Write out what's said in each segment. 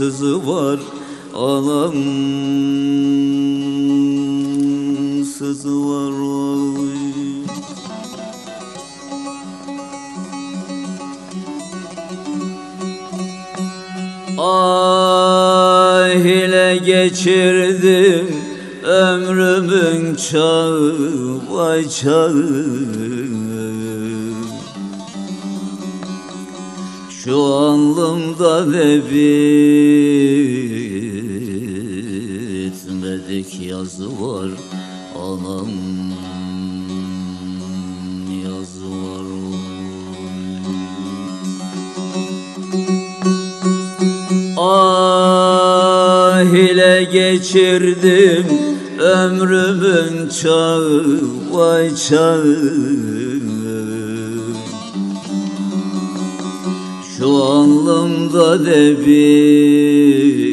sızı var Anam sızı var oy. Ah ile geçirdim ömrümün çağı vay çağı alnımda ne bitmedik yazı var. Anam yazı var Ah ile geçirdim ömrümün çağı vay çağı Şu ne bitmedik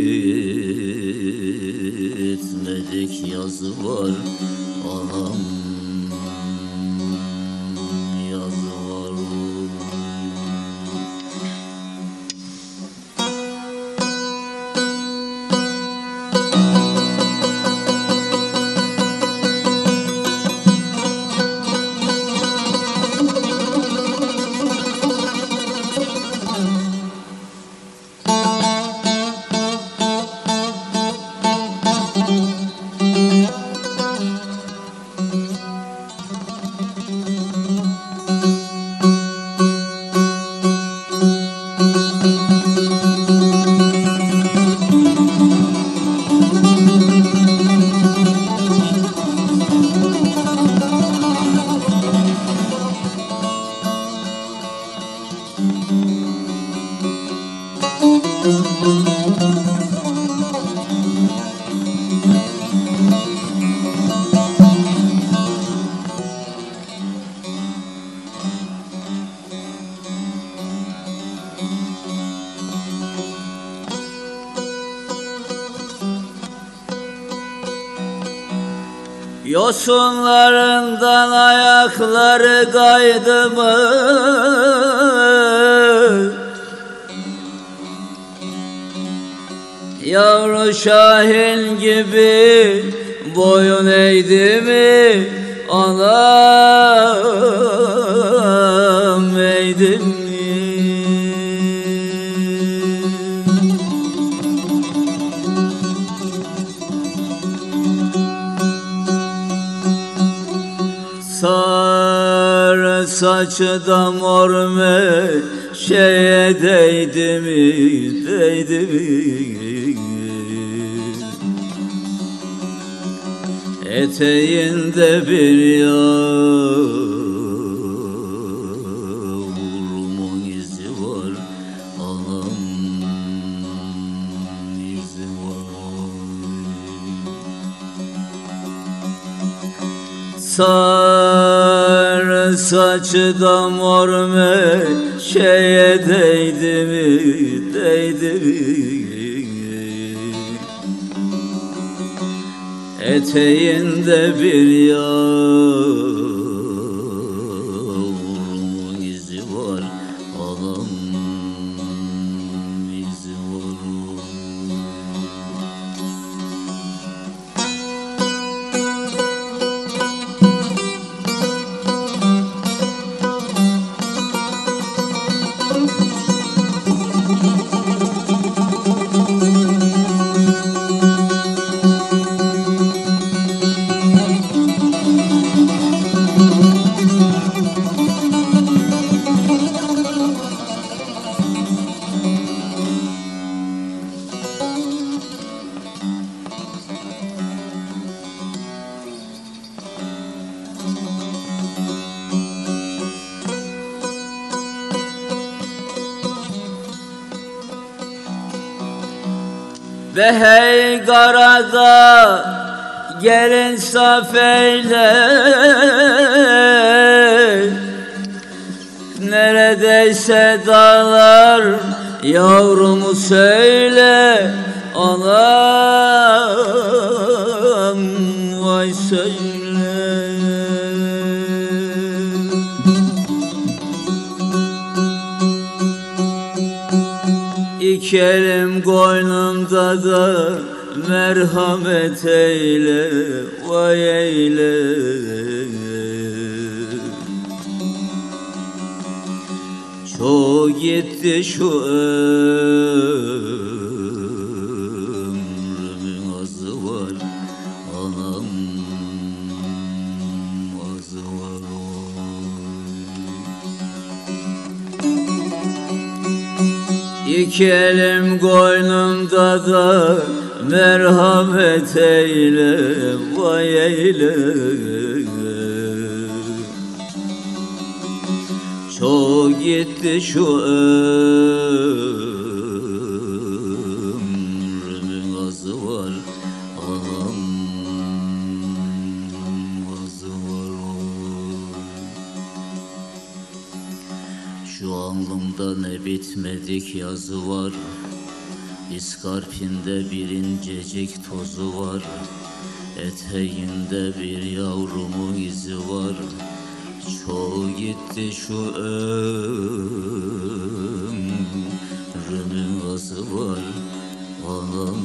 Yosunlarından ayakları kaydı mı? Yavru şahin gibi boyun eğdi mi? Anam eğdi mi saçı da mor şeye değdi mi, değdi mi? Eteğinde bir yavrumun izi var Anam izi var Sarı saçı da mor şeye değdi mi, değdi mi? Eteğinde bir yavrumun karada gelin saf eyle Neredeyse dağlar yavrumu söyle Anam vay söyle. İki elim koynumda da merhamet eyle vay eyle. Çok gitti şu ömrümün azı var Anam azı var İki elim koynumda da merhamet eyle vay eyle. Çok gitti şu ömrümün azı var Anam. Azı var Şu alnımda ne bitmedik yazı var İskarpinde bir incecik tozu var. Eteğinde bir yavrumun izi var. Çoğu gitti şu ömrümün azı var Anam.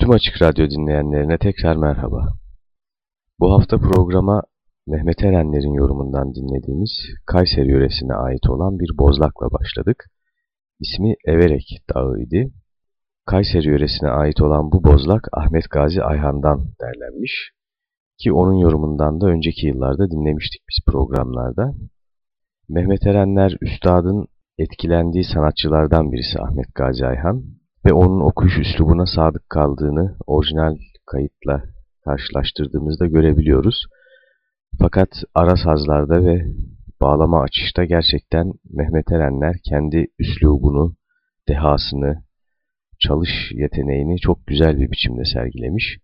Tüm Açık Radyo dinleyenlerine tekrar merhaba. Bu hafta programa Mehmet Erenler'in yorumundan dinlediğimiz Kayseri yöresine ait olan bir bozlakla başladık. İsmi Everek Dağı idi. Kayseri yöresine ait olan bu bozlak Ahmet Gazi Ayhan'dan derlenmiş ki onun yorumundan da önceki yıllarda dinlemiştik biz programlarda. Mehmet Erenler üstadın etkilendiği sanatçılardan birisi Ahmet Gazi Ayhan ve onun okuyuş üslubuna sadık kaldığını orijinal kayıtla karşılaştırdığımızda görebiliyoruz. Fakat ara sazlarda ve bağlama açışta gerçekten Mehmet Erenler kendi üslubunu, dehasını, çalış yeteneğini çok güzel bir biçimde sergilemiş.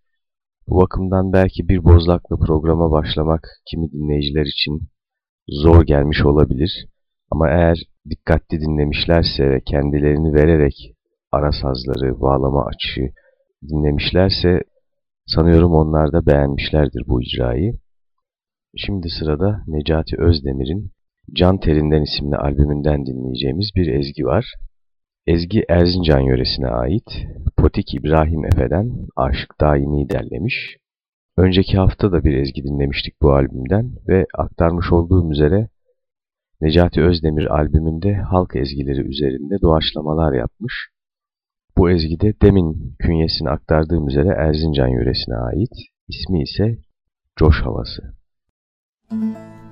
Bu bakımdan belki bir bozlaklı programa başlamak kimi dinleyiciler için zor gelmiş olabilir. Ama eğer dikkatli dinlemişlerse ve kendilerini vererek ara sazları, bağlama açışı dinlemişlerse sanıyorum onlar da beğenmişlerdir bu icrayı. Şimdi sırada Necati Özdemir'in Can Terinden isimli albümünden dinleyeceğimiz bir ezgi var. Ezgi Erzincan yöresine ait Potik İbrahim Efe'den Aşık Daimi derlemiş. Önceki hafta da bir ezgi dinlemiştik bu albümden ve aktarmış olduğum üzere Necati Özdemir albümünde halk ezgileri üzerinde doğaçlamalar yapmış. Bu ezgide demin künyesini aktardığım üzere Erzincan yöresine ait, ismi ise Coş Havası. Müzik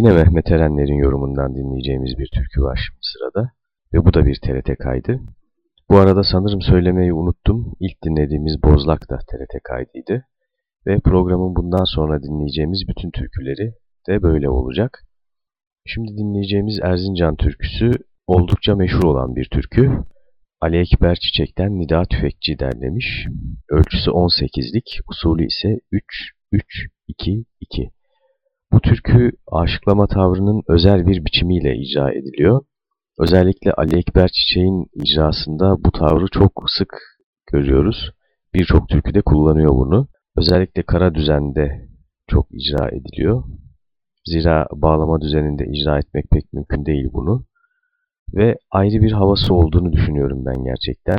Yine Mehmet Erenler'in yorumundan dinleyeceğimiz bir türkü var şimdi sırada. Ve bu da bir TRT kaydı. Bu arada sanırım söylemeyi unuttum. İlk dinlediğimiz Bozlak da TRT kaydıydı. Ve programın bundan sonra dinleyeceğimiz bütün türküleri de böyle olacak. Şimdi dinleyeceğimiz Erzincan türküsü oldukça meşhur olan bir türkü. Ali Ekber Çiçek'ten Nida Tüfekçi derlemiş. Ölçüsü 18'lik, usulü ise 3-3-2-2. Bu türkü aşıklama tavrının özel bir biçimiyle icra ediliyor. Özellikle Ali Ekber Çiçek'in icrasında bu tavrı çok sık görüyoruz. Birçok türküde kullanıyor bunu. Özellikle kara düzende çok icra ediliyor. Zira bağlama düzeninde icra etmek pek mümkün değil bunu. Ve ayrı bir havası olduğunu düşünüyorum ben gerçekten.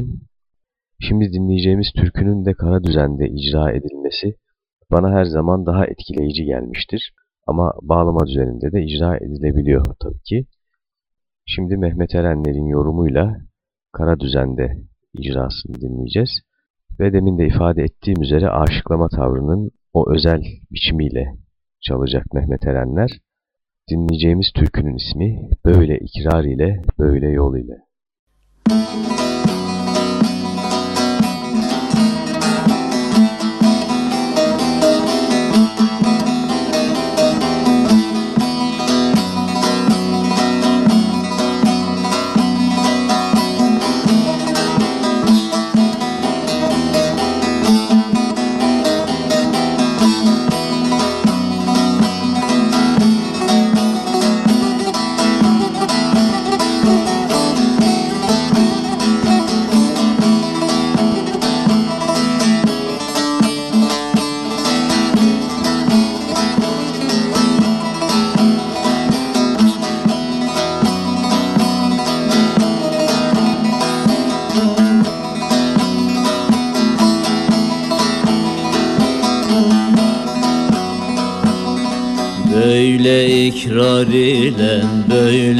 Şimdi dinleyeceğimiz türkünün de kara düzende icra edilmesi bana her zaman daha etkileyici gelmiştir. Ama bağlama düzeninde de icra edilebiliyor tabii ki. Şimdi Mehmet Erenler'in yorumuyla kara düzende icrasını dinleyeceğiz. Ve demin de ifade ettiğim üzere aşıklama tavrının o özel biçimiyle çalacak Mehmet Erenler. Dinleyeceğimiz türkünün ismi Böyle ikrar ile Böyle yol ile. Müzik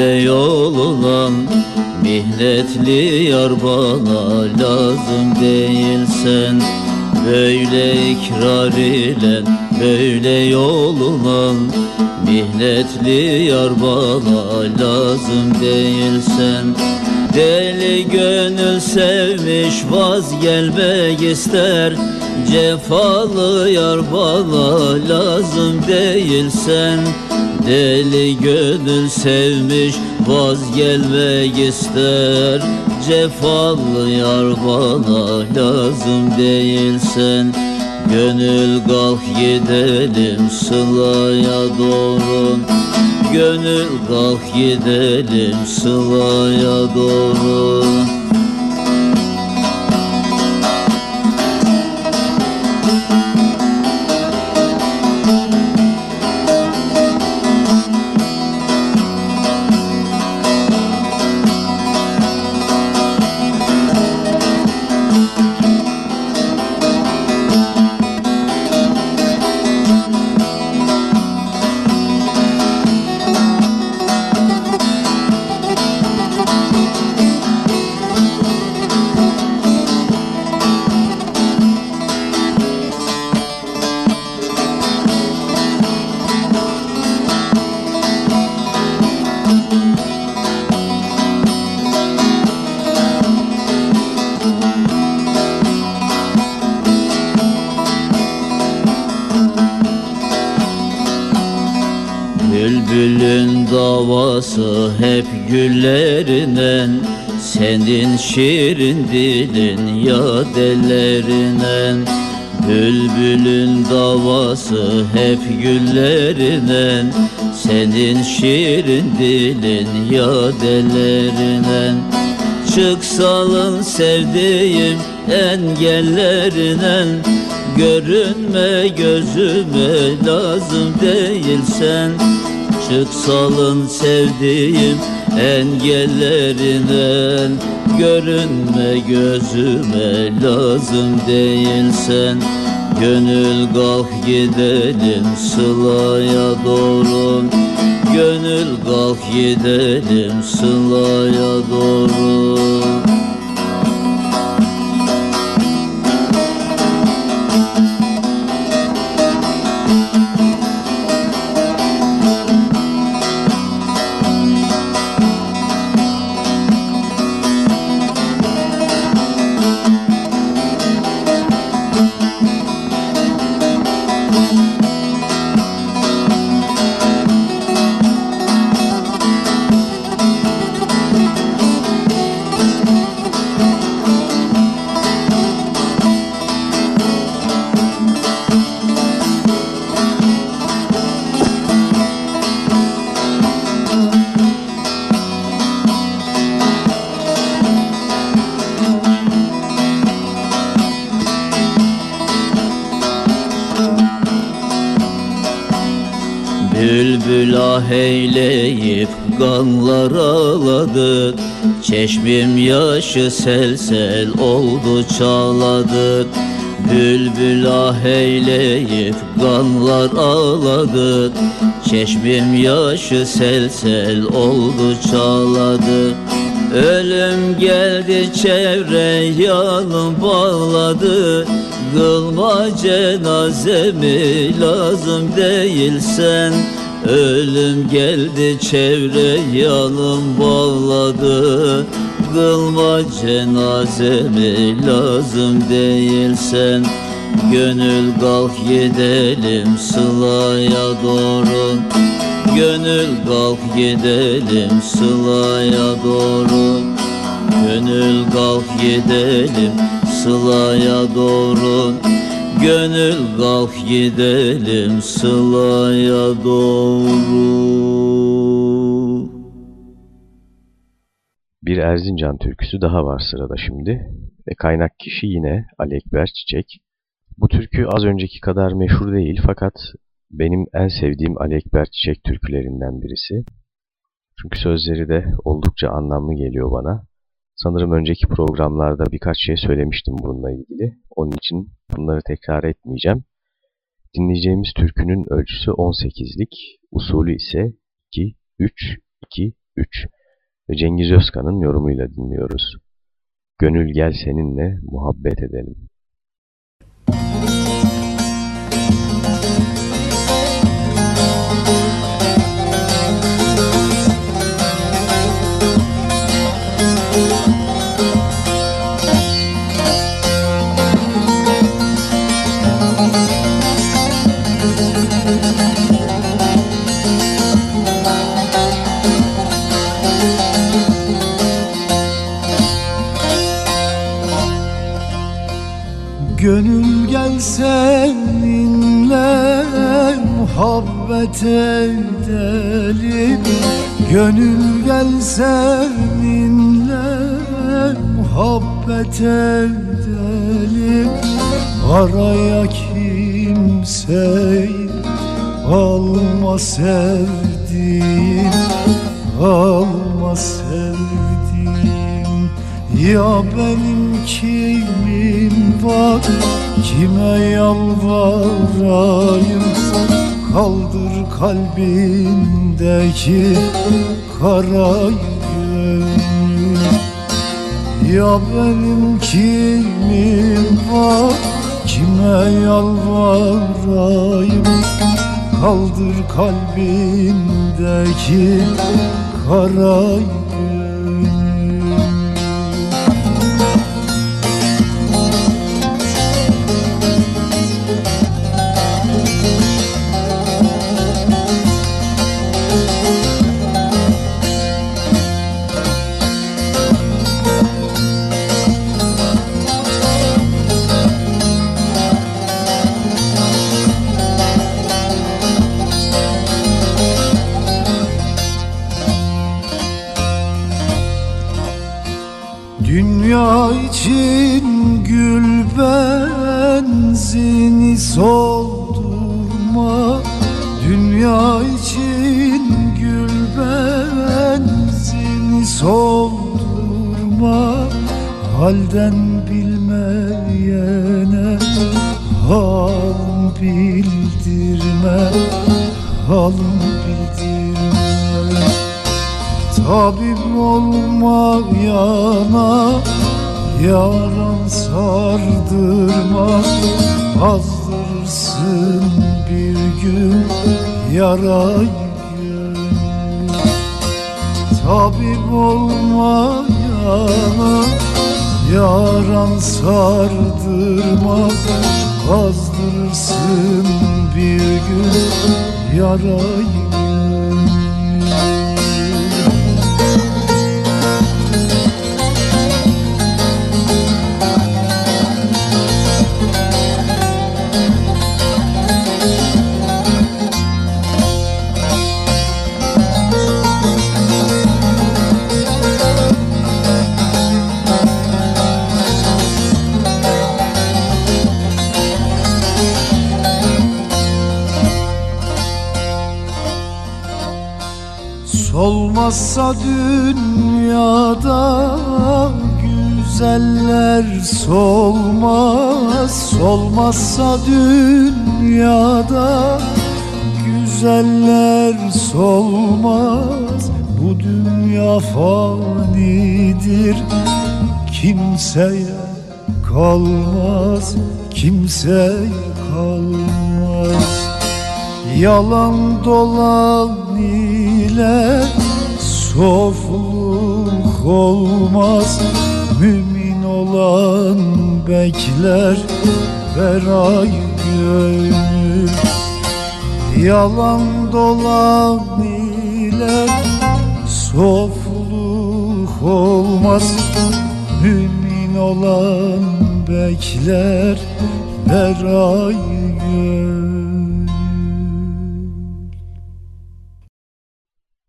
böyle yol olan Mihnetli yar bana lazım değilsen Böyle ikrar ile böyle yol olan Mihnetli yar bana lazım değilsen Deli gönül sevmiş vazgelmek ister Cefalı yar bana lazım değilsen Deli gönül sevmiş vazgelmek ister. Cefalı yar bana lazım değilsen Gönül kalk gidelim sılaya doğru. Gönül kalk gidelim sılaya doğru Senin şirin dilin ya dellerinden Bülbülün davası hep güllerinden Senin şirin dilin ya dellerinden Çıksalın sevdiğim engellerinden Görünme gözüme lazım değilsen. Çıksalın sevdiğim engellerinden Görünme gözüme lazım değilsen Gönül kalk gidelim sılaya doğru. Gönül kalk gidelim sılaya doğru Çeşmim yaşı sel sel oldu çağladı Bülbül ah eyleyip kanlar ağladı Çeşmim yaşı sel sel oldu çağladı Ölüm geldi çevre yanım bağladı. Kılma cenazemi lazım değilsen Ölüm geldi çevre yanım bağladı. Kılma cenazemi lazım değilsen Gönül kalk gidelim sılaya doğru. Gönül kalk gidelim sılaya doğru. Gönül kalk gidelim sılaya doğru Gönül kalk gidelim sılaya doğru Bir Erzincan türküsü daha var sırada şimdi ve kaynak kişi yine Ali Ekber Çiçek. Bu türkü az önceki kadar meşhur değil fakat benim en sevdiğim Ali Ekber Çiçek türkülerinden birisi. Çünkü sözleri de oldukça anlamlı geliyor bana. Sanırım önceki programlarda birkaç şey söylemiştim bununla ilgili. Onun için bunları tekrar etmeyeceğim. Dinleyeceğimiz türkünün ölçüsü 18'lik, usulü ise 2-3-2-3 ve Cengiz Özkan'ın yorumuyla dinliyoruz. Gönül gel seninle muhabbet edelim. Seninle muhabbet edelim. Gönül gel seninle muhabbet edelim. Araya kimseyi alma sevdiğim Alma sevdiğim Ya benim kimim var? Kime yalvarayım? Kaldır kalbindeki kara Ya benim kimim var? Kime yalvarayım? Kaldır kalbindeki kara gönül Solmazsa dünyada güzeller solmaz. Bu dünya fanidir kimseye kalmaz Kimseye kalmaz. Yalan dolan ile sofluk olmaz. Mümin olan bekler beray gönül Yalan dolan ile sofluk olmaz Mümin olan bekler beray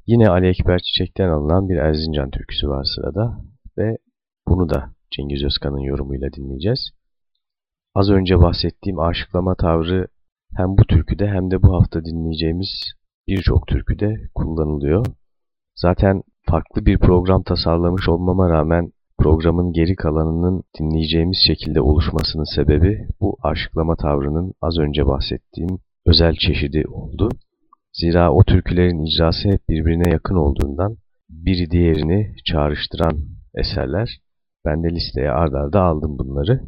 Yine Ali Ekber Çiçek'ten alınan bir Erzincan türküsü var sırada ve bunu da Cengiz Özkan'ın yorumuyla dinleyeceğiz. Az önce bahsettiğim aşıklama tavrı hem bu türküde hem de bu hafta dinleyeceğimiz birçok türküde kullanılıyor. Zaten farklı bir program tasarlamış olmama rağmen programın geri kalanının dinleyeceğimiz şekilde oluşmasının sebebi bu aşıklama tavrının az önce bahsettiğim özel çeşidi oldu. Zira o türkülerin icrası hep birbirine yakın olduğundan biri diğerini çağrıştıran eserler. Ben de listeye ard arda aldım bunları.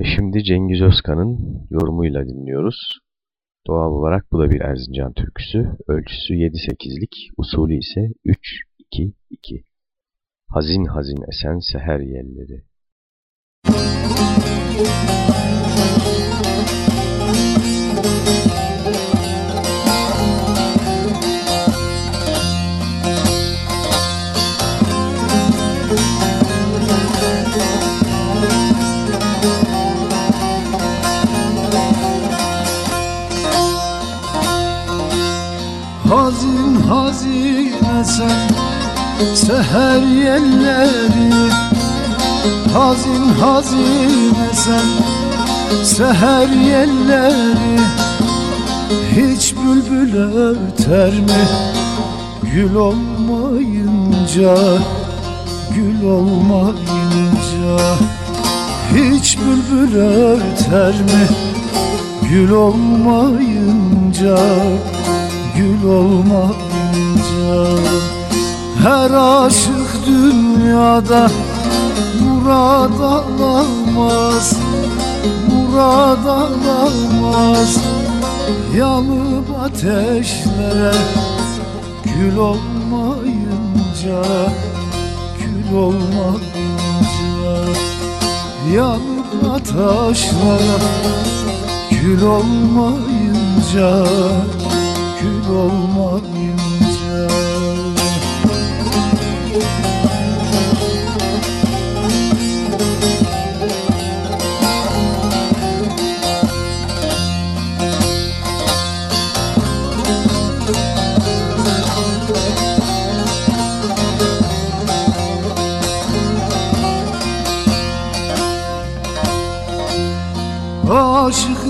Ve şimdi Cengiz Özkan'ın yorumuyla dinliyoruz. Doğal olarak bu da bir Erzincan türküsü. Ölçüsü 7-8'lik, usulü ise 3-2-2. Hazin hazin esen seher yelleri. Hazin esen seher yelleri Hazin hazin esen seher yelleri Hiç bülbül öter mi? Gül olmayınca Gül olmayınca Hiç bülbül öter mi? Gül olmayınca Gül olmayınca Her aşık dünyada murad alamaz Murad alamaz. Yanıp ateşlere Gül olmayınca Gül olmayınca. Yanıp ateşlere Gül olmayınca Gül olmayınca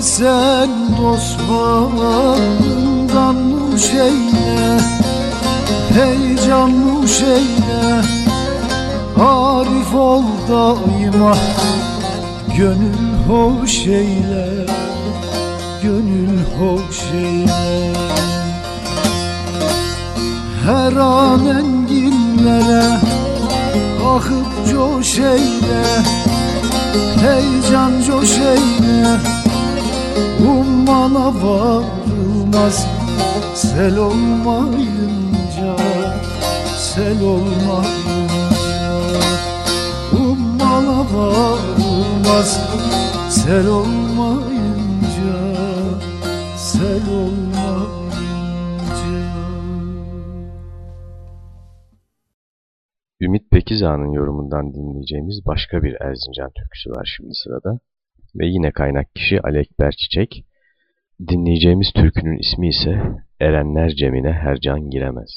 sen dostlarından nuş eyle Heyecan nuş eyle. Arif ol daima Gönül hoş eyle Gönül hoş eyle. Her an enginlere Akıp coş eyle Heyecan coş eyle Ummana varılmaz Sel olmayınca Sel olmayınca Ummana varılmaz Sel olmayınca Sel olmayınca Ümit Pekizağ'ın yorumundan dinleyeceğimiz başka bir Erzincan türküsü var şimdi sırada. Ve yine kaynak kişi Ali Ekber Çiçek. Dinleyeceğimiz türkünün ismi ise Erenler Cemine Her Can Giremez.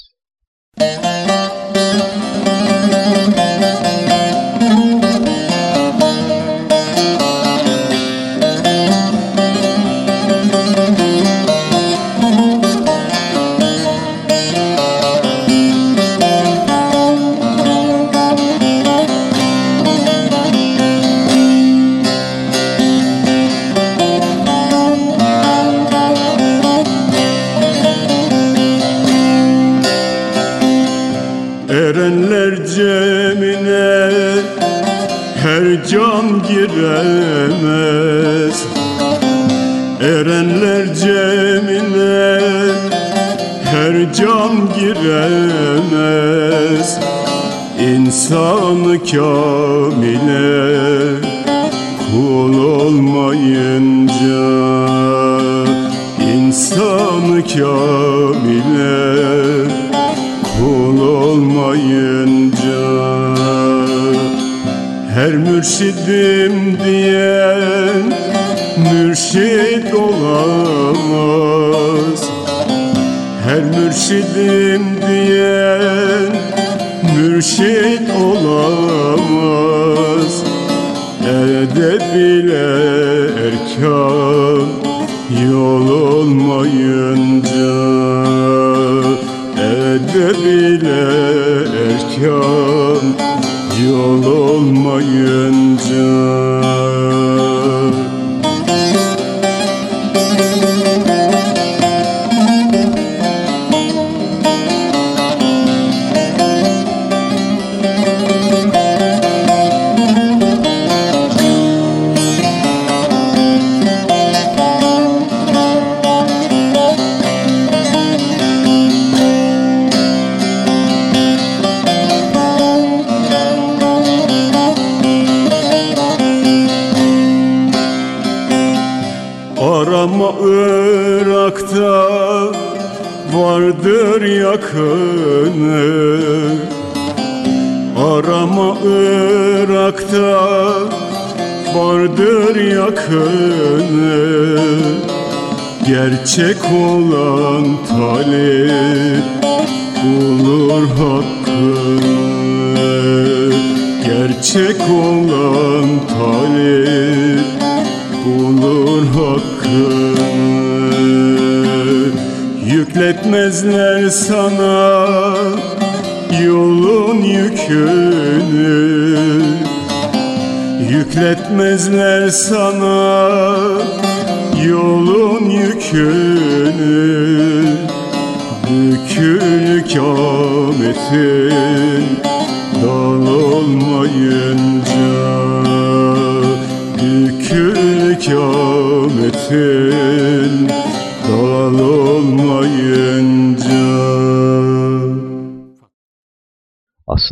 cemine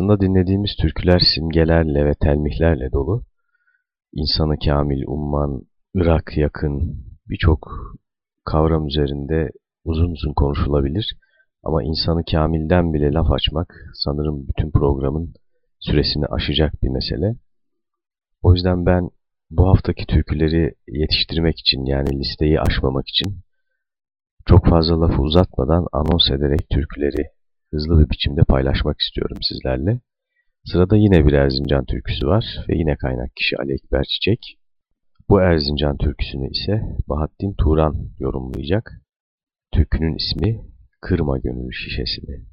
Aslında dinlediğimiz türküler simgelerle ve telmihlerle dolu. İnsanı kamil, umman, Irak yakın birçok kavram üzerinde uzun uzun konuşulabilir. Ama insanı kamilden bile laf açmak sanırım bütün programın süresini aşacak bir mesele. O yüzden ben bu haftaki türküleri yetiştirmek için yani listeyi aşmamak için çok fazla lafı uzatmadan anons ederek türküleri hızlı bir biçimde paylaşmak istiyorum sizlerle. Sırada yine bir Erzincan türküsü var ve yine kaynak kişi Ali Ekber Çiçek. Bu Erzincan türküsünü ise Bahattin Turan yorumlayacak. Türkünün ismi Kırma Gönül Şişesini.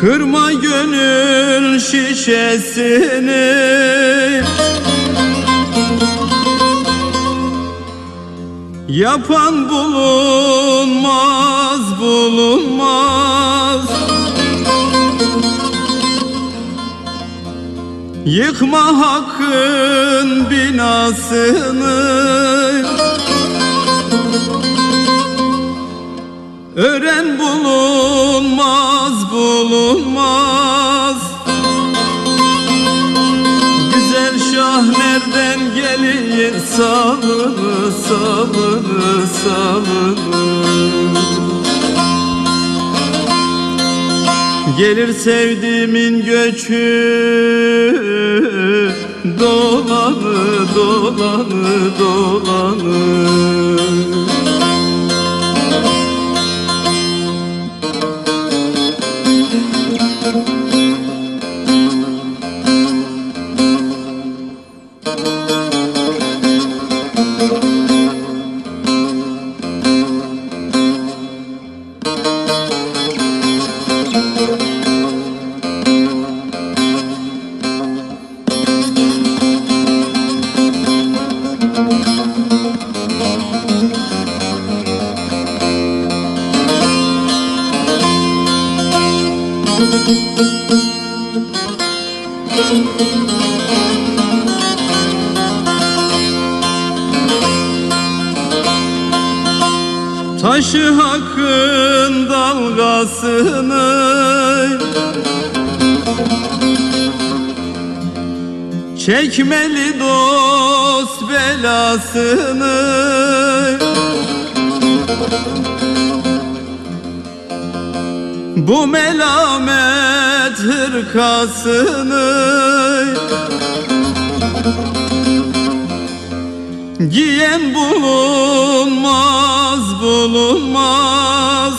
Kırma gönül şişesini Yapan bulunmaz bulunmaz. Yıkma hakkın binasını. Ören bulunmaz bulunmaz gelir salını salını salını. Gelir sevdiğimin göçü Dolanı dolanı dolanı Çekmeli dost belasını. Bu melamet hırkasını. Giyen bulunmaz bulunmaz.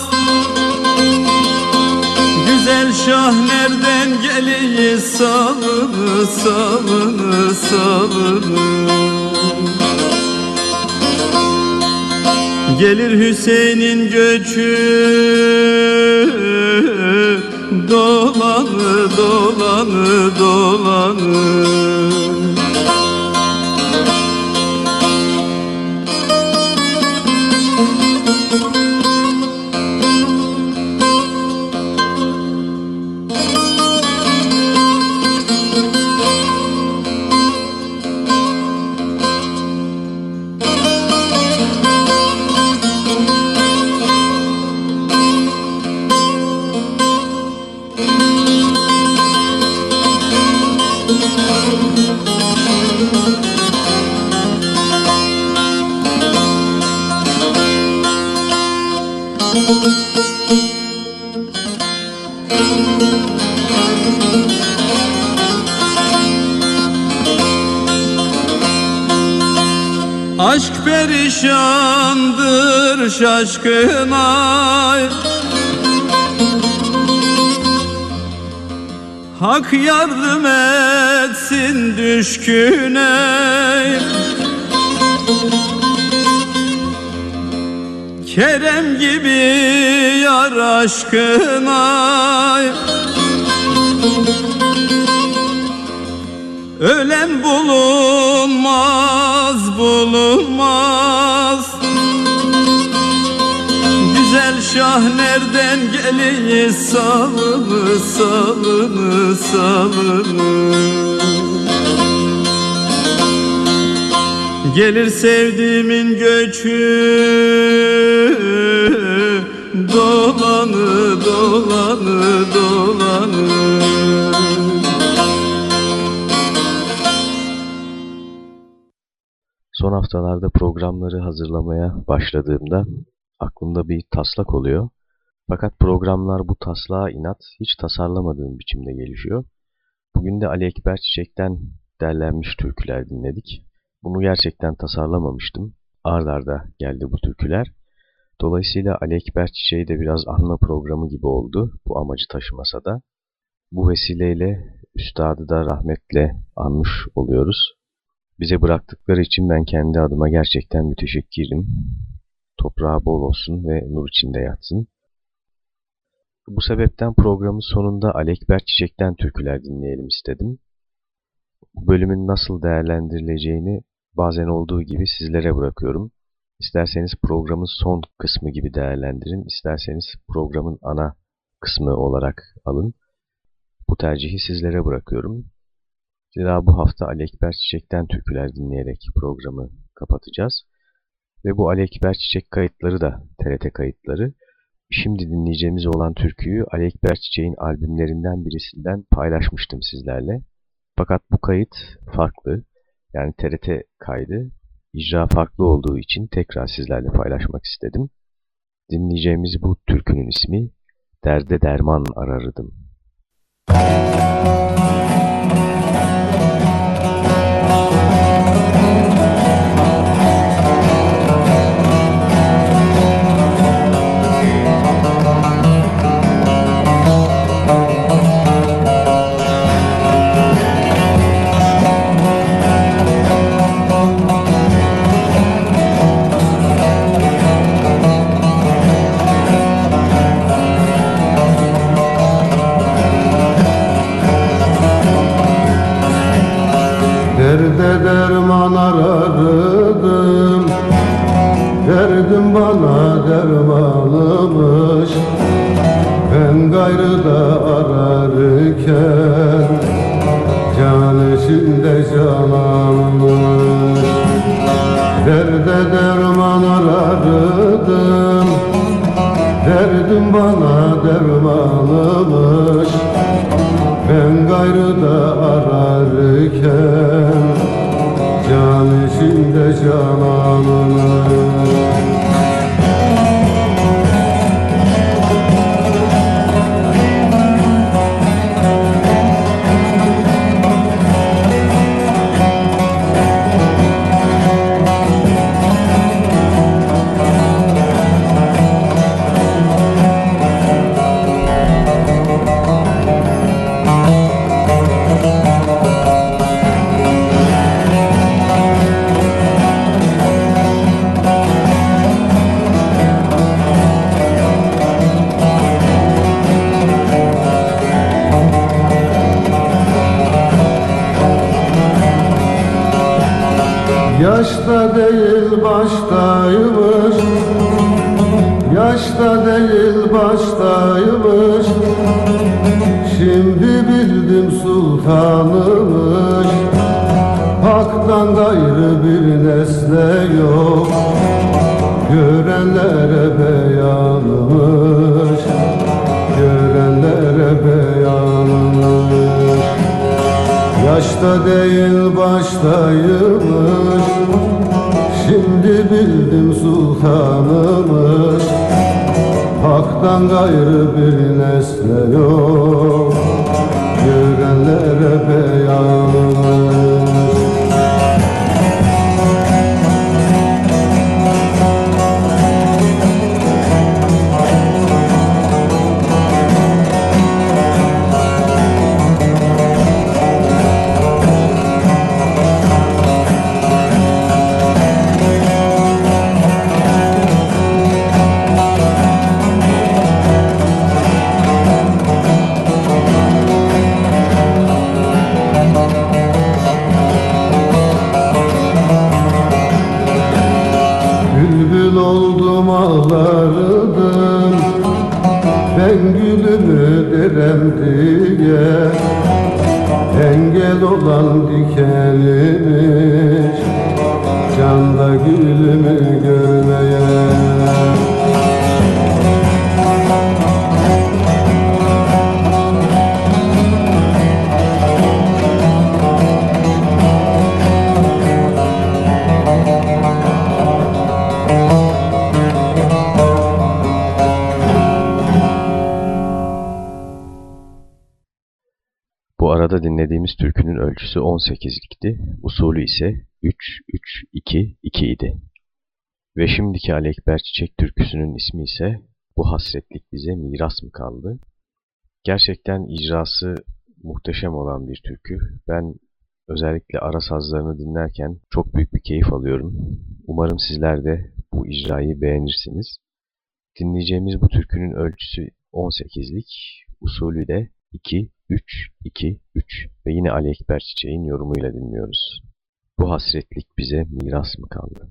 Güzel şah nereden geliyor salını salını salını Gelir Hüseyin'in göçü Dolanı dolanı dolanı perişandır şaşkın ay. Hak yardım etsin düşküne Kerem gibi yar aşkına Ölen bulunmaz bulunmaz şah nereden geliyor salını salını salını. Gelir sevdiğimin göçü Dolanı dolanı dolanı. Son haftalarda programları hazırlamaya başladığımda aklımda bir taslak oluyor. Fakat programlar bu taslağa inat hiç tasarlamadığım biçimde gelişiyor. Bugün de Ali Ekber Çiçek'ten derlenmiş türküler dinledik. Bunu gerçekten tasarlamamıştım. Ard geldi bu türküler. Dolayısıyla Ali Ekber Çiçeği de biraz anma programı gibi oldu bu amacı taşımasa da. Bu vesileyle üstadı da rahmetle anmış oluyoruz. Bize bıraktıkları için ben kendi adıma gerçekten müteşekkirim. Toprağı bol olsun ve nur içinde yatsın. Bu sebepten programın sonunda Ali Ekber Çiçek'ten türküler dinleyelim istedim. Bu bölümün nasıl değerlendirileceğini bazen olduğu gibi sizlere bırakıyorum. İsterseniz programın son kısmı gibi değerlendirin, isterseniz programın ana kısmı olarak alın. Bu tercihi sizlere bırakıyorum. Zira bu hafta Ali Ekber Çiçek'ten türküler dinleyerek programı kapatacağız. Ve bu Ali Ekber Çiçek kayıtları da TRT kayıtları. Şimdi dinleyeceğimiz olan türküyü Ali Ekber Çiçek'in albümlerinden birisinden paylaşmıştım sizlerle. Fakat bu kayıt farklı. Yani TRT kaydı. İcra farklı olduğu için tekrar sizlerle paylaşmak istedim. Dinleyeceğimiz bu türkünün ismi Derde Derman Ararıdım. yaşta değil baştaymış. Şimdi bildim sultanımış Hak'tan gayrı bir nesne yok. Görenlere beyanmış Görenlere beyanmış Yaşta değil baştaymış Şimdi bildim sultanımız. Hak'tan gayrı bir nesne yok. Yürgenlere beyanım yoldan dikeni dinlediğimiz türkünün ölçüsü 18'likti, usulü ise 3-3-2-2 idi. Ve şimdiki Ali Ekber Çiçek türküsünün ismi ise Bu Hasretlik Bize Miras mı Kaldı? Gerçekten icrası muhteşem olan bir türkü. Ben özellikle ara sazlarını dinlerken çok büyük bir keyif alıyorum. Umarım sizler de bu icrayı beğenirsiniz. Dinleyeceğimiz bu türkünün ölçüsü 18'lik, usulü de 2 3, 2, 3 ve yine Ali Ekber Çiçek'in yorumuyla dinliyoruz. Bu hasretlik bize miras mı kaldı?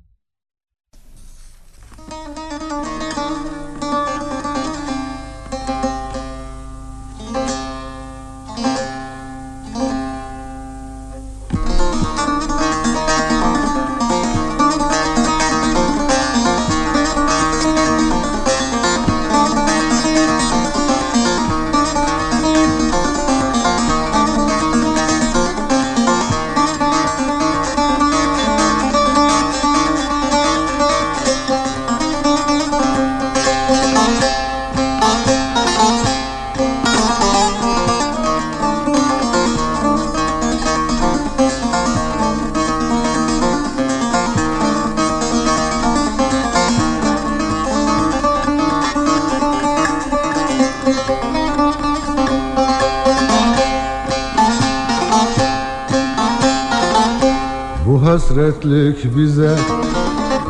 Hasretlik bize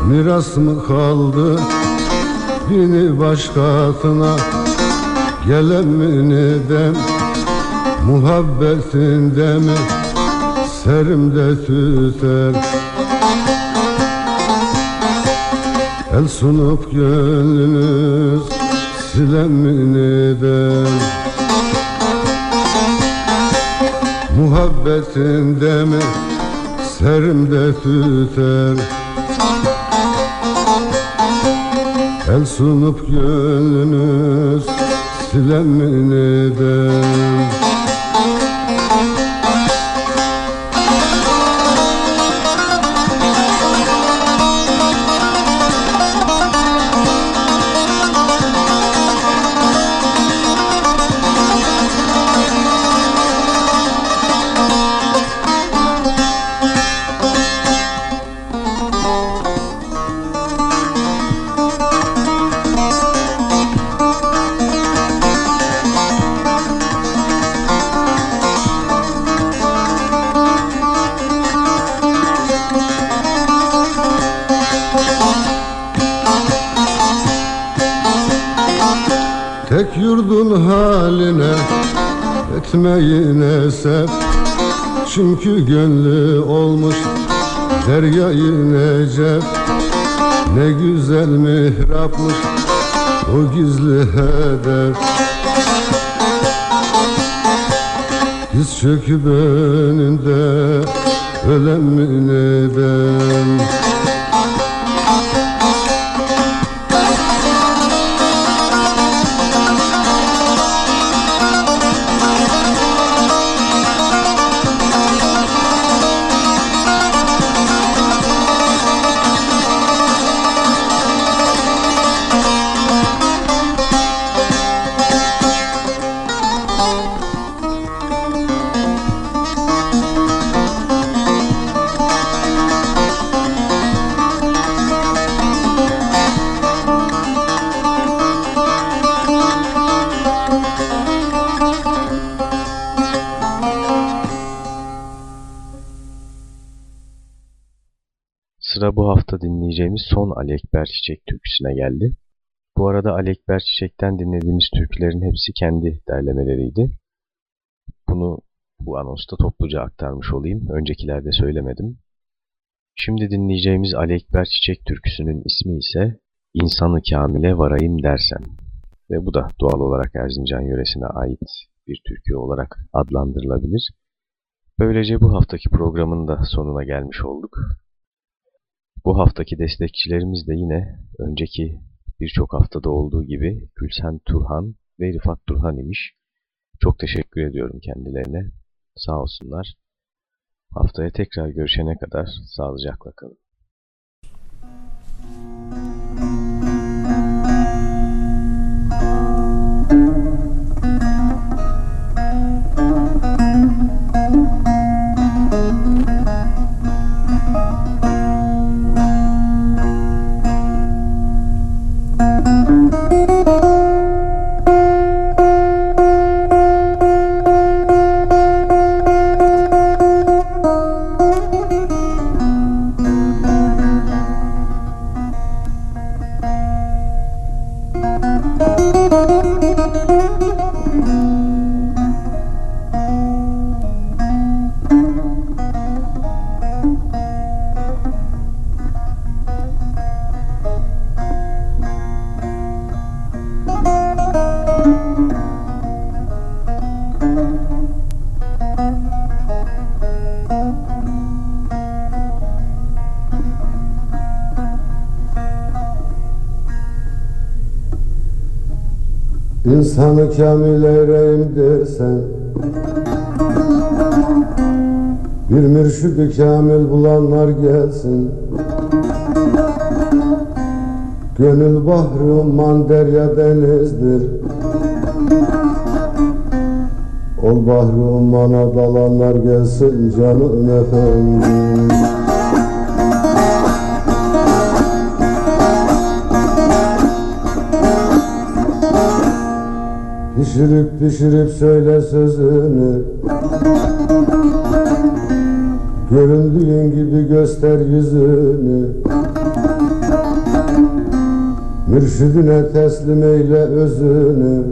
miras mı kaldı? Bini başkasına gelen mi nedem Muhabbetinde mi serimde tüter? El sunup gönlünüz silen mi nedem Muhabbetinde mi serimde tüter. El sunup gönlünüz silen mi nedem esef Çünkü gönlü olmuş deryayı necef Ne güzel mihrapmış o gizli hedef. Diz çöküp önünde ölen mi dinleyeceğimiz son Ali Ekber Çiçek türküsüne geldi. Bu arada Ali Ekber Çiçek'ten dinlediğimiz türkülerin hepsi kendi derlemeleriydi. Bunu bu anonsta topluca aktarmış olayım. Öncekilerde söylemedim. Şimdi dinleyeceğimiz Ali Ekber Çiçek türküsünün ismi ise İnsanı Kamil'e Varayım Dersen. Ve bu da doğal olarak Erzincan yöresine ait bir türkü olarak adlandırılabilir. Böylece bu haftaki programın da sonuna gelmiş olduk. Bu haftaki destekçilerimiz de yine önceki birçok haftada olduğu gibi Gülsen Turhan ve Rifat Turhan imiş. Çok teşekkür ediyorum kendilerine. Sağ olsunlar. Haftaya tekrar görüşene kadar sağlıcakla kalın. İnsanı kamil eyleyim desen Bir mürşidi kamil bulanlar gelsin. Gönül bahri man derya denizdir. Ol bahri ummana dalanlar gelsin canım efendim Pişirip pişirip söyle sözünü. Göründüğün gibi göster yüzünü. Mürşidine teslim eyle özünü.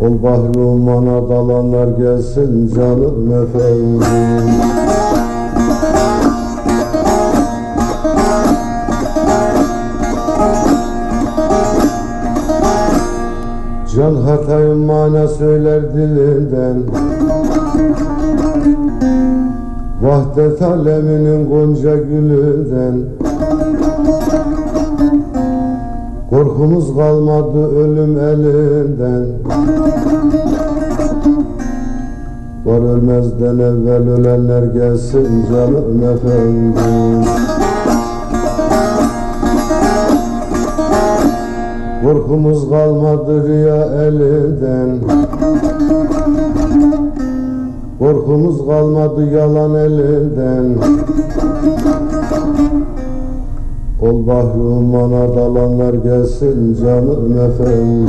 Ol bahri ummana dalanlar gelsin canım efendim Can hatayın mana söyler dilinden Vahdet aleminin gonca gülünden Korkumuz kalmadı ölüm elinden. Var ölmezden evvel ölenler gelsin canım efendim Korkumuz kalmadı rüya elinden Korkumuz kalmadı yalan elinden Ol bahri ummana dalanlar gelsin canım efendim